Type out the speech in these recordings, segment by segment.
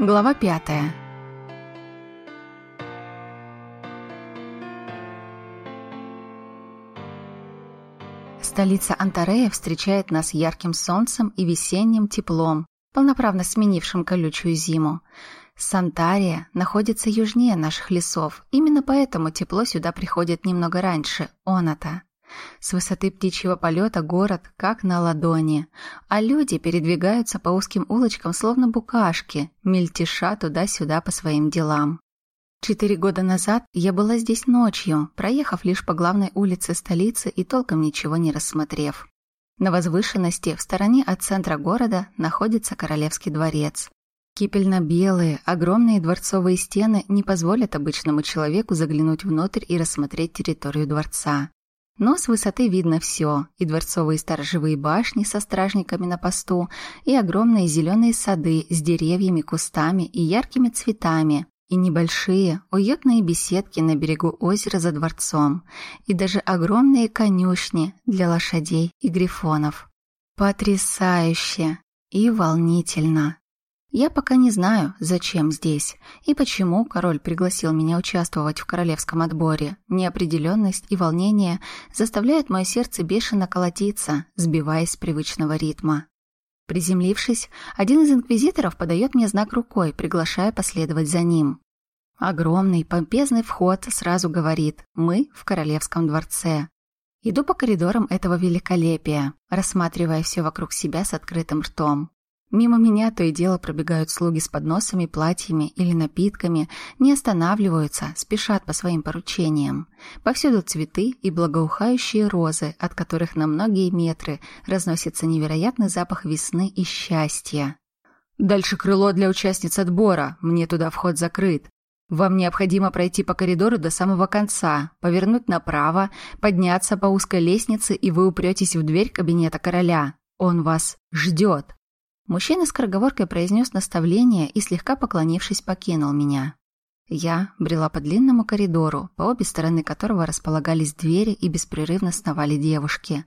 Глава пятая. Столица Антарея встречает нас ярким солнцем и весенним теплом, полноправно сменившим колючую зиму. Сантария находится южнее наших лесов, именно поэтому тепло сюда приходит немного раньше, Оната. С высоты птичьего полета город как на ладони, а люди передвигаются по узким улочкам словно букашки, мельтеша туда-сюда по своим делам. Четыре года назад я была здесь ночью, проехав лишь по главной улице столицы и толком ничего не рассмотрев. На возвышенности в стороне от центра города находится Королевский дворец. Кипельно-белые, огромные дворцовые стены не позволят обычному человеку заглянуть внутрь и рассмотреть территорию дворца. Но с высоты видно все: и дворцовые сторожевые башни со стражниками на посту, и огромные зеленые сады с деревьями, кустами и яркими цветами, и небольшие, уютные беседки на берегу озера за дворцом, и даже огромные конюшни для лошадей и грифонов. Потрясающе и волнительно. Я пока не знаю, зачем здесь и почему король пригласил меня участвовать в королевском отборе. Неопределенность и волнение заставляют мое сердце бешено колотиться, сбиваясь с привычного ритма. Приземлившись, один из инквизиторов подает мне знак рукой, приглашая последовать за ним. Огромный, помпезный вход сразу говорит «Мы в королевском дворце». Иду по коридорам этого великолепия, рассматривая все вокруг себя с открытым ртом. Мимо меня то и дело пробегают слуги с подносами, платьями или напитками, не останавливаются, спешат по своим поручениям. Повсюду цветы и благоухающие розы, от которых на многие метры разносится невероятный запах весны и счастья. «Дальше крыло для участниц отбора, мне туда вход закрыт. Вам необходимо пройти по коридору до самого конца, повернуть направо, подняться по узкой лестнице, и вы упретесь в дверь кабинета короля. Он вас ждет». Мужчина с скороговоркой произнес наставление и, слегка поклонившись, покинул меня. Я брела по длинному коридору, по обе стороны которого располагались двери и беспрерывно сновали девушки.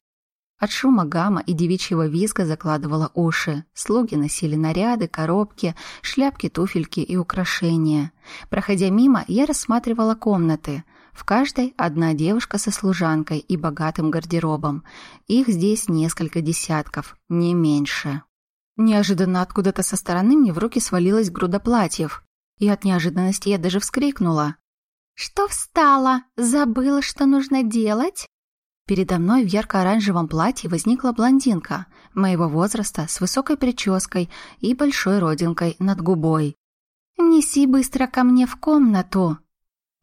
От шума гамма и девичьего визга закладывала уши. Слуги носили наряды, коробки, шляпки, туфельки и украшения. Проходя мимо, я рассматривала комнаты. В каждой одна девушка со служанкой и богатым гардеробом. Их здесь несколько десятков, не меньше. Неожиданно откуда-то со стороны мне в руки свалилась груда платьев, и от неожиданности я даже вскрикнула. «Что встала? Забыла, что нужно делать?» Передо мной в ярко-оранжевом платье возникла блондинка моего возраста с высокой прической и большой родинкой над губой. «Неси быстро ко мне в комнату!»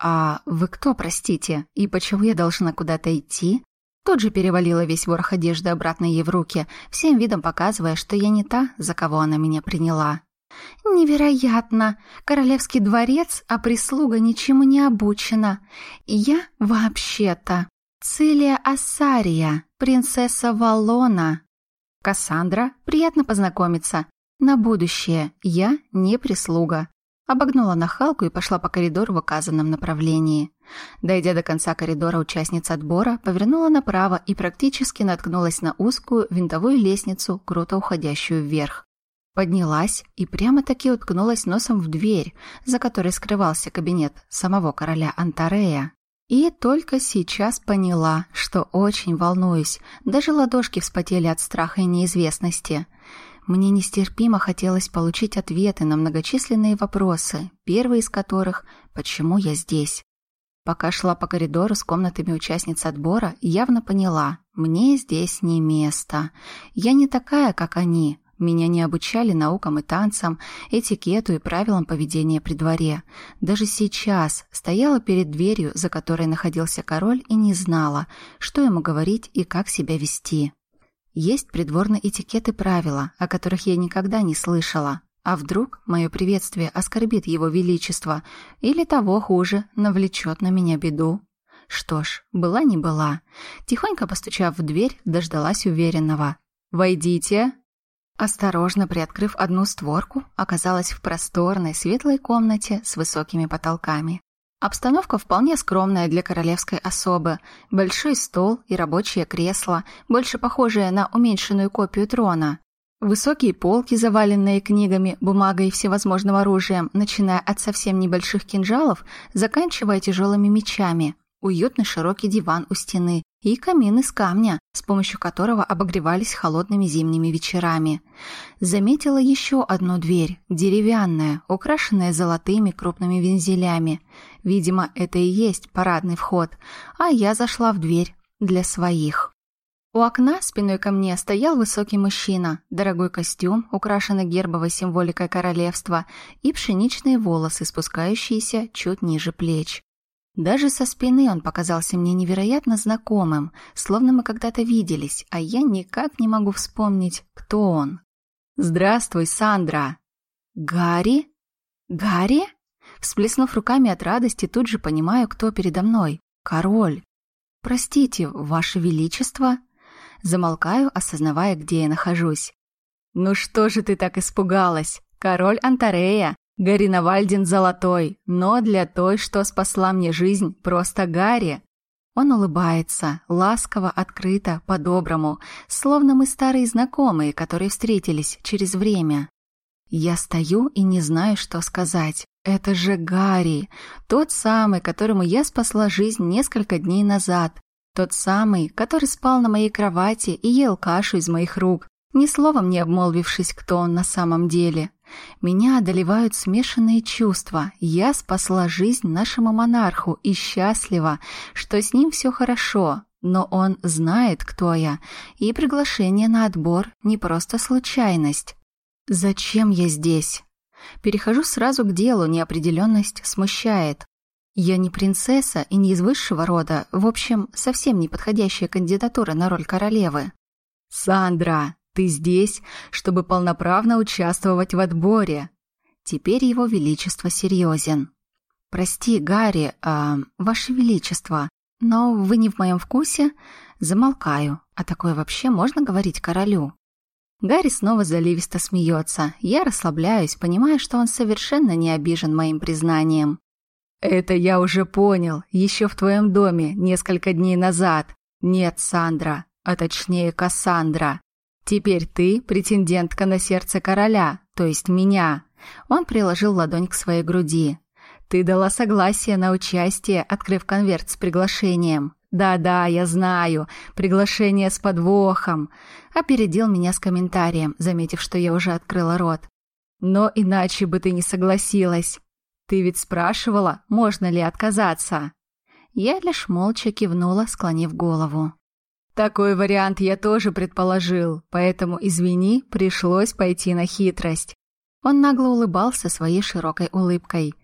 «А вы кто, простите? И почему я должна куда-то идти?» Тут же перевалила весь ворох одежды обратно ей в руки, всем видом показывая, что я не та, за кого она меня приняла. «Невероятно! Королевский дворец, а прислуга ничему не обучена. Я вообще-то Целия Ассария, принцесса Валона. Кассандра, приятно познакомиться. На будущее я не прислуга. Обогнула нахалку и пошла по коридору в указанном направлении. Дойдя до конца коридора, участница отбора повернула направо и практически наткнулась на узкую винтовую лестницу, круто уходящую вверх. Поднялась и прямо-таки уткнулась носом в дверь, за которой скрывался кабинет самого короля Антарея. И только сейчас поняла, что очень волнуюсь, даже ладошки вспотели от страха и неизвестности – мне нестерпимо хотелось получить ответы на многочисленные вопросы, первый из которых «Почему я здесь?». Пока шла по коридору с комнатами участниц отбора, явно поняла – мне здесь не место. Я не такая, как они. Меня не обучали наукам и танцам, этикету и правилам поведения при дворе. Даже сейчас стояла перед дверью, за которой находился король, и не знала, что ему говорить и как себя вести. Есть придворный этикет и правила, о которых я никогда не слышала. А вдруг мое приветствие оскорбит его величество или того хуже, навлечет на меня беду? Что ж, была не была. Тихонько постучав в дверь, дождалась уверенного. «Войдите!» Осторожно приоткрыв одну створку, оказалась в просторной светлой комнате с высокими потолками. Обстановка вполне скромная для королевской особы. Большой стол и рабочее кресло, больше похожее на уменьшенную копию трона. Высокие полки, заваленные книгами, бумагой и всевозможным оружием, начиная от совсем небольших кинжалов, заканчивая тяжелыми мечами. Уютный широкий диван у стены и камин из камня, с помощью которого обогревались холодными зимними вечерами. Заметила еще одну дверь, деревянная, украшенная золотыми крупными вензелями. Видимо, это и есть парадный вход, а я зашла в дверь для своих. У окна спиной ко мне стоял высокий мужчина, дорогой костюм, украшенный гербовой символикой королевства, и пшеничные волосы, спускающиеся чуть ниже плеч. Даже со спины он показался мне невероятно знакомым, словно мы когда-то виделись, а я никак не могу вспомнить, кто он. «Здравствуй, Сандра!» «Гарри? Гарри?» Всплеснув руками от радости, тут же понимаю, кто передо мной. «Король!» «Простите, Ваше Величество!» Замолкаю, осознавая, где я нахожусь. «Ну что же ты так испугалась? Король Антарея, Гарина Вальдин золотой, но для той, что спасла мне жизнь, просто Гарри». Он улыбается, ласково, открыто, по-доброму, словно мы старые знакомые, которые встретились через время. Я стою и не знаю, что сказать. Это же Гарри, тот самый, которому я спасла жизнь несколько дней назад, тот самый, который спал на моей кровати и ел кашу из моих рук, ни словом не обмолвившись, кто он на самом деле. Меня одолевают смешанные чувства. Я спасла жизнь нашему монарху и счастлива, что с ним все хорошо. Но он знает, кто я, и приглашение на отбор не просто случайность. Зачем я здесь? Перехожу сразу к делу, неопределенность смущает. Я не принцесса и не из высшего рода, в общем, совсем не подходящая кандидатура на роль королевы. «Сандра, ты здесь, чтобы полноправно участвовать в отборе». Теперь его величество серьезен. «Прости, Гарри, а, ваше величество, но вы не в моем вкусе?» Замолкаю. А такое вообще можно говорить королю? Гарри снова заливисто смеется. Я расслабляюсь, понимая, что он совершенно не обижен моим признанием. «Это я уже понял, еще в твоем доме, несколько дней назад. Нет, Сандра, а точнее Кассандра. Теперь ты претендентка на сердце короля, то есть меня». Он приложил ладонь к своей груди. «Ты дала согласие на участие, открыв конверт с приглашением. Да-да, я знаю, приглашение с подвохом». Опередил меня с комментарием, заметив, что я уже открыла рот. «Но иначе бы ты не согласилась. Ты ведь спрашивала, можно ли отказаться?» Я лишь молча кивнула, склонив голову. «Такой вариант я тоже предположил, поэтому, извини, пришлось пойти на хитрость». Он нагло улыбался своей широкой улыбкой.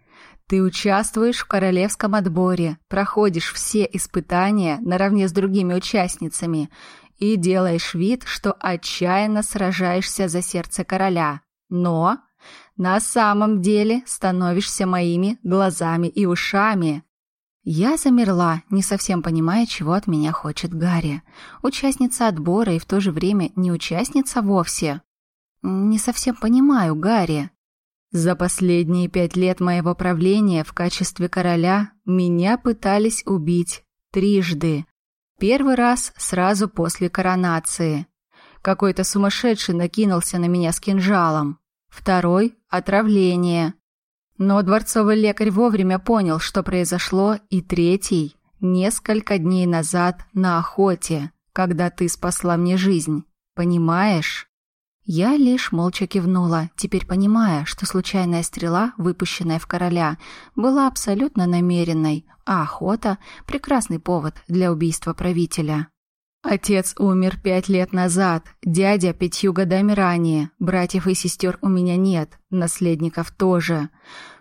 «Ты участвуешь в королевском отборе, проходишь все испытания наравне с другими участницами и делаешь вид, что отчаянно сражаешься за сердце короля. Но на самом деле становишься моими глазами и ушами. Я замерла, не совсем понимая, чего от меня хочет Гарри. Участница отбора и в то же время не участница вовсе. Не совсем понимаю, Гарри. За последние пять лет моего правления в качестве короля меня пытались убить трижды. Первый раз сразу после коронации. Какой-то сумасшедший накинулся на меня с кинжалом второй – отравление. Но дворцовый лекарь вовремя понял, что произошло, и третий – несколько дней назад на охоте, когда ты спасла мне жизнь. Понимаешь? Я лишь молча кивнула, теперь понимая, что случайная стрела, выпущенная в короля, была абсолютно намеренной, а охота – прекрасный повод для убийства правителя. Отец умер пять лет назад, дядя пятью годами ранее, братьев и сестер у меня нет, наследников тоже.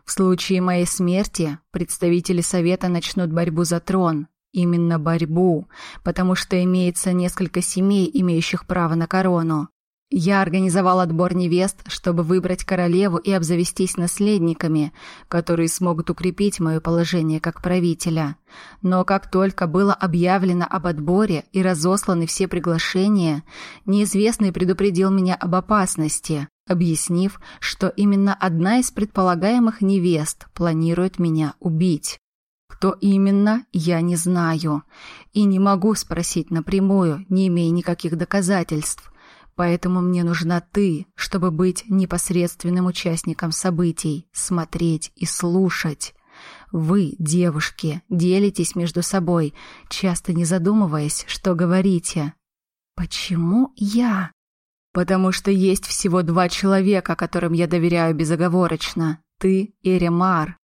В случае моей смерти представители совета начнут борьбу за трон. Именно борьбу, потому что имеется несколько семей, имеющих право на корону. Я организовал отбор невест, чтобы выбрать королеву и обзавестись наследниками, которые смогут укрепить мое положение как правителя. Но как только было объявлено об отборе и разосланы все приглашения, неизвестный предупредил меня об опасности, объяснив, что именно одна из предполагаемых невест планирует меня убить. Кто именно, я не знаю. И не могу спросить напрямую, не имея никаких доказательств. Поэтому мне нужна ты, чтобы быть непосредственным участником событий, смотреть и слушать. Вы, девушки, делитесь между собой, часто не задумываясь, что говорите. Почему я? Потому что есть всего два человека, которым я доверяю безоговорочно. Ты и Ремар.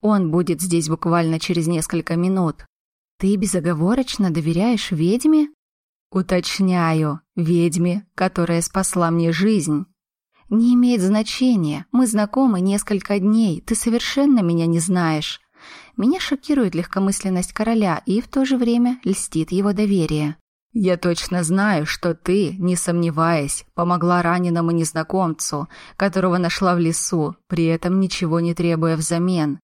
Он будет здесь буквально через несколько минут. Ты безоговорочно доверяешь ведьме? Уточняю, ведьме, которая спасла мне жизнь. Не имеет значения. Мы знакомы несколько дней. Ты совершенно меня не знаешь. Меня шокирует легкомысленность короля и в то же время льстит его доверие. Я точно знаю, что ты, не сомневаясь, помогла раненому незнакомцу, которого нашла в лесу, при этом ничего не требуя взамен.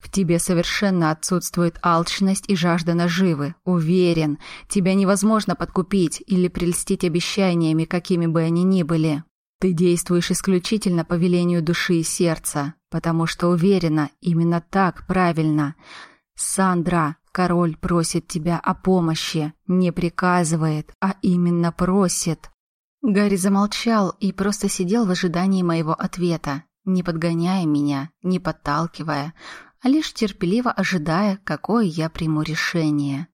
В тебе совершенно отсутствует алчность и жажда наживы. Уверен, тебя невозможно подкупить или прельстить обещаниями, какими бы они ни были. Ты действуешь исключительно по велению души и сердца, потому что уверена, именно так правильно. Сандра, король просит тебя о помощи, не приказывает, а именно просит. Гарри замолчал и просто сидел в ожидании моего ответа, не подгоняя меня, не подталкивая, а лишь терпеливо ожидая, какое я приму решение.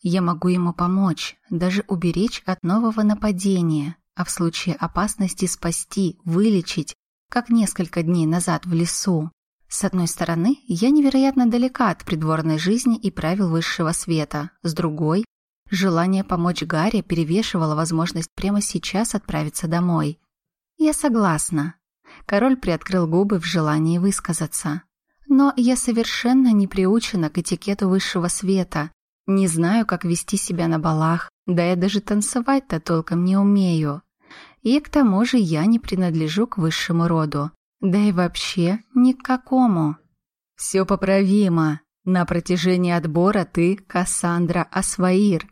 Я могу ему помочь, даже уберечь от нового нападения, а в случае опасности спасти, вылечить, как несколько дней назад в лесу. С одной стороны, я невероятно далека от придворной жизни и правил высшего света. С другой, желание помочь Гарри перевешивало возможность прямо сейчас отправиться домой. Я согласна. Король приоткрыл губы в желании высказаться. Но я совершенно не приучена к этикету высшего света. Не знаю, как вести себя на балах, да я даже танцевать-то толком не умею. И к тому же я не принадлежу к высшему роду. Да и вообще ни к какому. Все поправимо. На протяжении отбора ты Кассандра Асваир,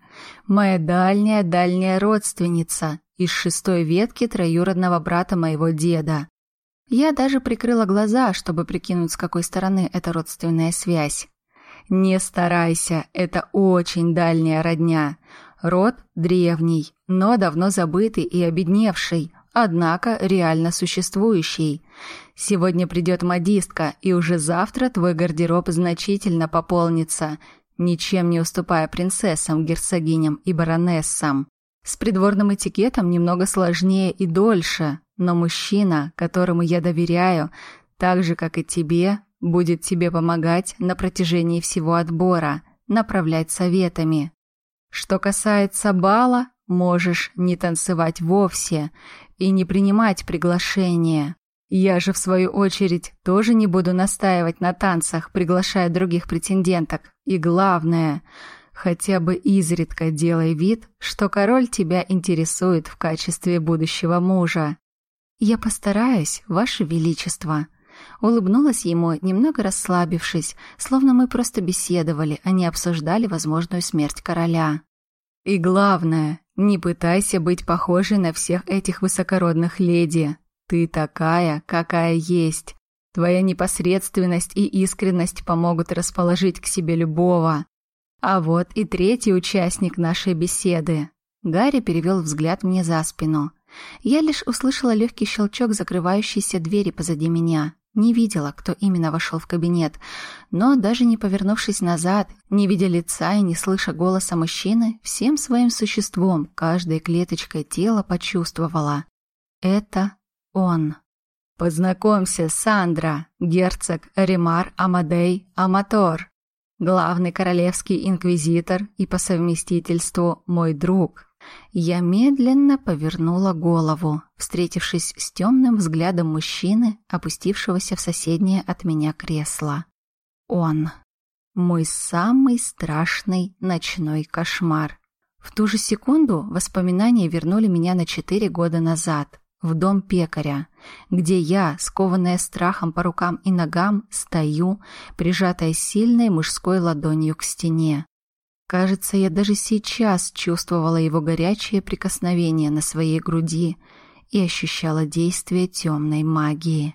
моя дальняя-дальняя родственница из шестой ветки троюродного брата моего деда. Я даже прикрыла глаза, чтобы прикинуть, с какой стороны эта родственная связь. Не старайся, это очень дальняя родня. Род древний, но давно забытый и обедневший, однако реально существующий. Сегодня придет модистка, и уже завтра твой гардероб значительно пополнится, ничем не уступая принцессам, герцогиням и баронессам. С придворным этикетом немного сложнее и дольше, но мужчина, которому я доверяю, так же, как и тебе, будет тебе помогать на протяжении всего отбора, направлять советами. Что касается бала, можешь не танцевать вовсе и не принимать приглашения. Я же, в свою очередь, тоже не буду настаивать на танцах, приглашая других претенденток. И главное, хотя бы изредка делай вид, что король тебя интересует в качестве будущего мужа. «Я постараюсь, Ваше Величество», — улыбнулась ему, немного расслабившись, словно мы просто беседовали, а не обсуждали возможную смерть короля. «И главное, не пытайся быть похожей на всех этих высокородных леди. Ты такая, какая есть. Твоя непосредственность и искренность помогут расположить к себе любого. А вот и третий участник нашей беседы». Гарри перевел взгляд мне за спину — я лишь услышала легкий щелчок закрывающейся двери позади меня. Не видела, кто именно вошел в кабинет, но даже не повернувшись назад, не видя лица и не слыша голоса мужчины, всем своим существом, каждой клеточкой тела почувствовала. Это он. «Познакомься, Сандра, герцог Ремар Амадей Аматор, главный королевский инквизитор и по совместительству мой друг». Я медленно повернула голову, встретившись с темным взглядом мужчины, опустившегося в соседнее от меня кресло. Он. Мой самый страшный ночной кошмар. В ту же секунду воспоминания вернули меня на четыре года назад, в дом пекаря, где я, скованная страхом по рукам и ногам, стою, прижатая сильной мужской ладонью к стене. Кажется, я даже сейчас чувствовала его горячее прикосновение на своей груди и ощущала действие темной магии.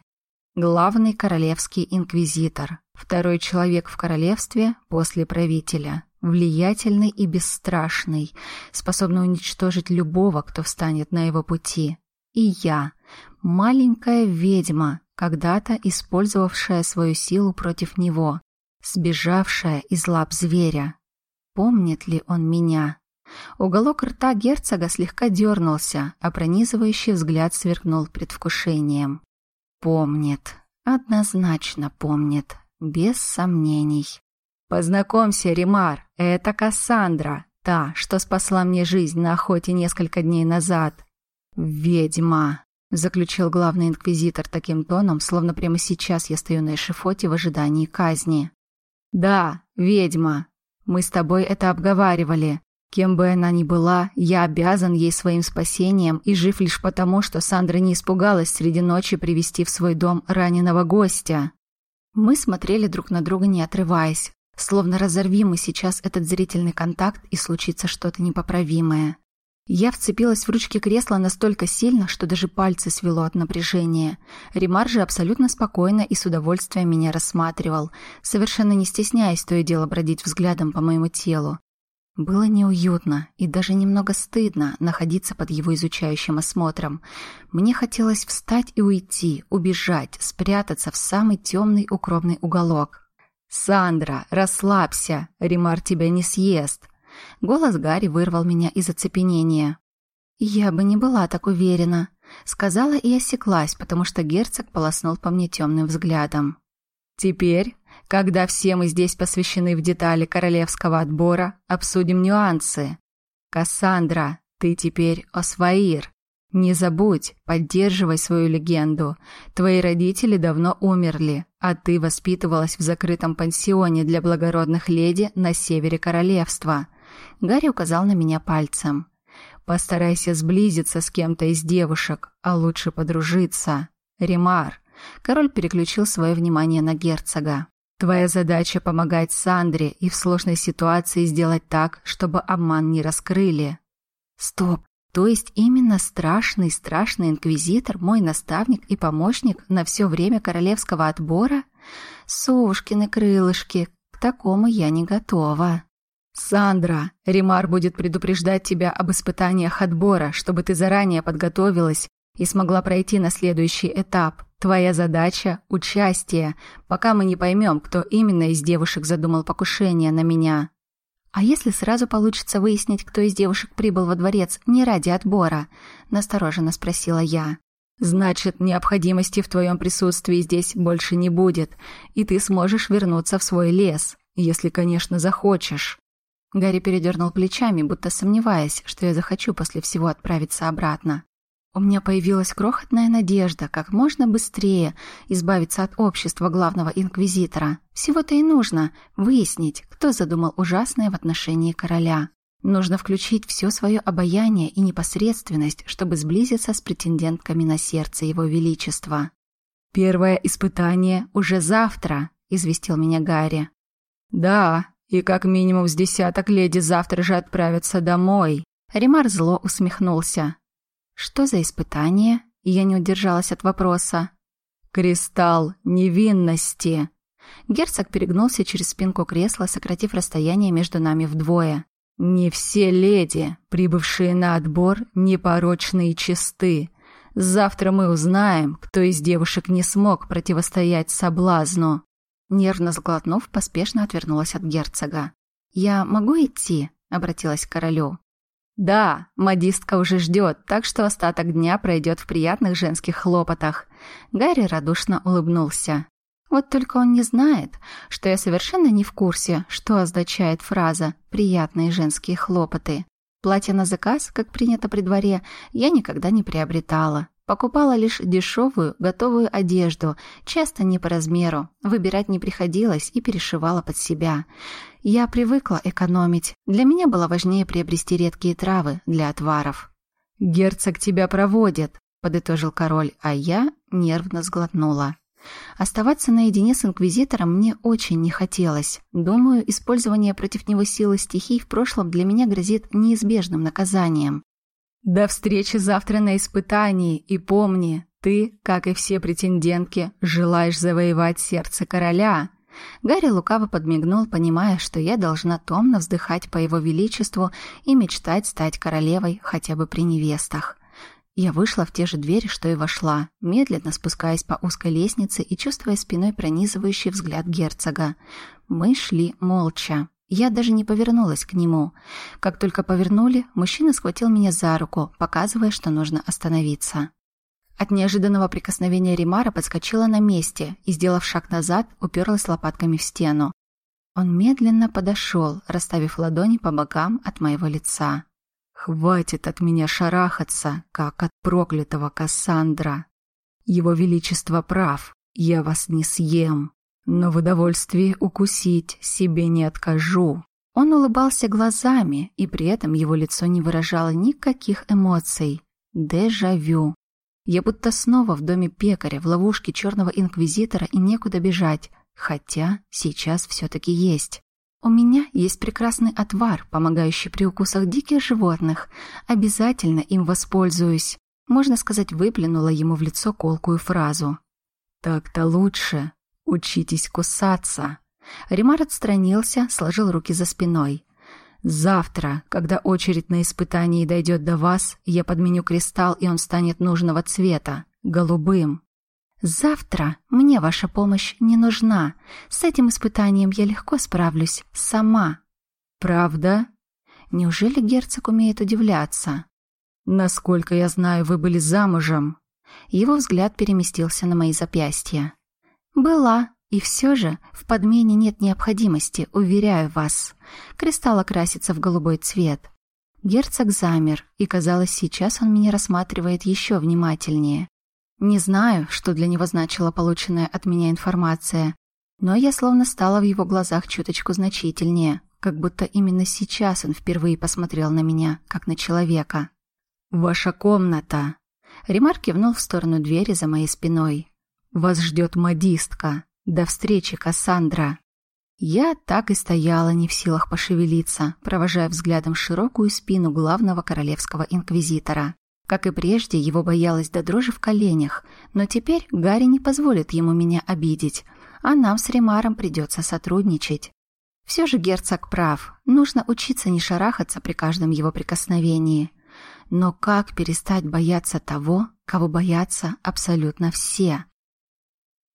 Главный королевский инквизитор, второй человек в королевстве после правителя, влиятельный и бесстрашный, способный уничтожить любого, кто встанет на его пути. И я, маленькая ведьма, когда-то использовавшая свою силу против него, сбежавшая из лап зверя. Помнит ли он меня? Уголок рта герцога слегка дернулся, а пронизывающий взгляд сверкнул предвкушением. Помнит, однозначно помнит, без сомнений. «Познакомься, Римар, это Кассандра, та, что спасла мне жизнь на охоте несколько дней назад. Ведьма!» — заключил главный инквизитор таким тоном, словно прямо сейчас я стою на эшифоте в ожидании казни. «Да, ведьма. Мы с тобой это обговаривали. Кем бы она ни была, я обязан ей своим спасением и жив лишь потому, что Сандра не испугалась среди ночи привести в свой дом раненого гостя». Мы смотрели друг на друга, не отрываясь, словно разорвим мы сейчас этот зрительный контакт и случится что-то непоправимое. Я вцепилась в ручки кресла настолько сильно, что даже пальцы свело от напряжения. Римар же абсолютно спокойно и с удовольствием меня рассматривал, совершенно не стесняясь то и дело бродить взглядом по моему телу. Было неуютно и даже немного стыдно находиться под его изучающим осмотром. Мне хотелось встать и уйти, убежать, спрятаться в самый темный укромный уголок. «Сандра, расслабься, Римар тебя не съест», Голос Гарри вырвал меня из оцепенения. «Я бы не была так уверена», — сказала и осеклась, потому что герцог полоснул по мне темным взглядом. «Теперь, когда все мы здесь посвящены в детали королевского отбора, обсудим нюансы. Кассандра, ты теперь Осваир. Не забудь, поддерживай свою легенду. Твои родители давно умерли, а ты воспитывалась в закрытом пансионе для благородных леди на севере королевства. Гарри указал на меня пальцем. «Постарайся сблизиться с кем-то из девушек, а лучше подружиться. Ремар». Король переключил свое внимание на герцога. «Твоя задача — помогать Сандре и в сложной ситуации сделать так, чтобы обман не раскрыли». «Стоп! То есть именно страшный-страшный инквизитор, мой наставник и помощник на все время королевского отбора? Совушкины крылышки, к такому я не готова». «Сандра, Римар будет предупреждать тебя об испытаниях отбора, чтобы ты заранее подготовилась и смогла пройти на следующий этап. Твоя задача – участие, пока мы не поймем, кто именно из девушек задумал покушение на меня». «А если сразу получится выяснить, кто из девушек прибыл во дворец не ради отбора?» – настороженно спросила я. «Значит, необходимости в твоем присутствии здесь больше не будет, и ты сможешь вернуться в свой лес, если, конечно, захочешь». Гарри передернул плечами, будто сомневаясь, что я захочу после всего отправиться обратно. У меня появилась крохотная надежда как можно быстрее избавиться от общества главного инквизитора. Всего-то и нужно выяснить, кто задумал ужасное в отношении короля. Нужно включить все свое обаяние и непосредственность, чтобы сблизиться с претендентками на сердце его величества. «Первое испытание уже завтра», — известил меня Гарри. «Да, и как минимум с десяток леди завтра же отправятся домой. Римар зло усмехнулся. Что за испытание? Я не удержалась от вопроса. Кристалл невинности. Герцог перегнулся через спинку кресла, сократив расстояние между нами вдвое. Не все леди, прибывшие на отбор, непорочны и чисты. Завтра мы узнаем, кто из девушек не смог противостоять соблазну. Нервно сглотнув, поспешно отвернулась от герцога. «Я могу идти?» — обратилась к королю. «Да, модистка уже ждет, так что остаток дня пройдет в приятных женских хлопотах». Гарри радушно улыбнулся. Вот только он не знает, что я совершенно не в курсе, что означает фраза «приятные женские хлопоты». Платье на заказ, как принято при дворе, я никогда не приобретала. Покупала лишь дешевую, готовую одежду, часто не по размеру. Выбирать не приходилось и перешивала под себя. Я привыкла экономить. Для меня было важнее приобрести редкие травы для отваров. «Герцог тебя проводит», — подытожил король, а я нервно сглотнула. Оставаться наедине с инквизитором мне очень не хотелось. Думаю, использование против него силы стихий в прошлом для меня грозит неизбежным наказанием. До встречи завтра на испытании, и помни, ты, как и все претендентки, желаешь завоевать сердце короля. Гарри лукаво подмигнул, понимая, что я должна томно вздыхать по его величеству и мечтать стать королевой хотя бы при невестах. Я вышла в те же двери, что и вошла, медленно спускаясь по узкой лестнице и чувствуя спиной пронизывающий взгляд герцога. Мы шли молча. Я даже не повернулась к нему. Как только повернули, мужчина схватил меня за руку, показывая, что нужно остановиться. От неожиданного прикосновения Римара подскочила на месте и, сделав шаг назад, уперлась лопатками в стену. Он медленно подошел, расставив ладони по бокам от моего лица. «Хватит от меня шарахаться, как от проклятого Кассандра. Его Величество прав, я вас не съем, но в удовольствии укусить себе не откажу». Он улыбался глазами, и при этом его лицо не выражало никаких эмоций. Дежавю. Я будто снова в доме пекаря, в ловушке черного инквизитора и некуда бежать. Хотя сейчас все-таки есть. У меня есть прекрасный отвар, помогающий при укусах диких животных. Обязательно им воспользуюсь. Можно сказать, выплюнула ему в лицо колкую фразу. «Так-то лучше. Учитесь кусаться». Римар отстранился, сложил руки за спиной. Завтра, когда очередь на испытании дойдет до вас, я подменю кристалл, и он станет нужного цвета, голубым. Завтра мне ваша помощь не нужна. С этим испытанием я легко справлюсь сама. Правда? Неужели герцог умеет удивляться? Насколько я знаю, вы были замужем. Его взгляд переместился на мои запястья. Была, и все же в подмене нет необходимости, уверяю вас. Кристалл окрасится в голубой цвет. Герцог замер, и, казалось, сейчас он меня рассматривает еще внимательнее. Не знаю, что для него значила полученная от меня информация, но я словно стала в его глазах чуточку значительнее, как будто именно сейчас он впервые посмотрел на меня, как на человека. «Ваша комната!» Ремар кивнул в сторону двери за моей спиной. «Вас ждет модистка!» До встречи, Кассандра. Я так и стояла, не в силах пошевелиться, провожая взглядом широкую спину главного королевского инквизитора. Как и прежде, его боялась до дрожи в коленях, но теперь Гарри не позволит ему меня обидеть, а нам с Ремаром придется сотрудничать. Все же герцог прав, нужно учиться не шарахаться при каждом его прикосновении. Но как перестать бояться того, кого боятся абсолютно все?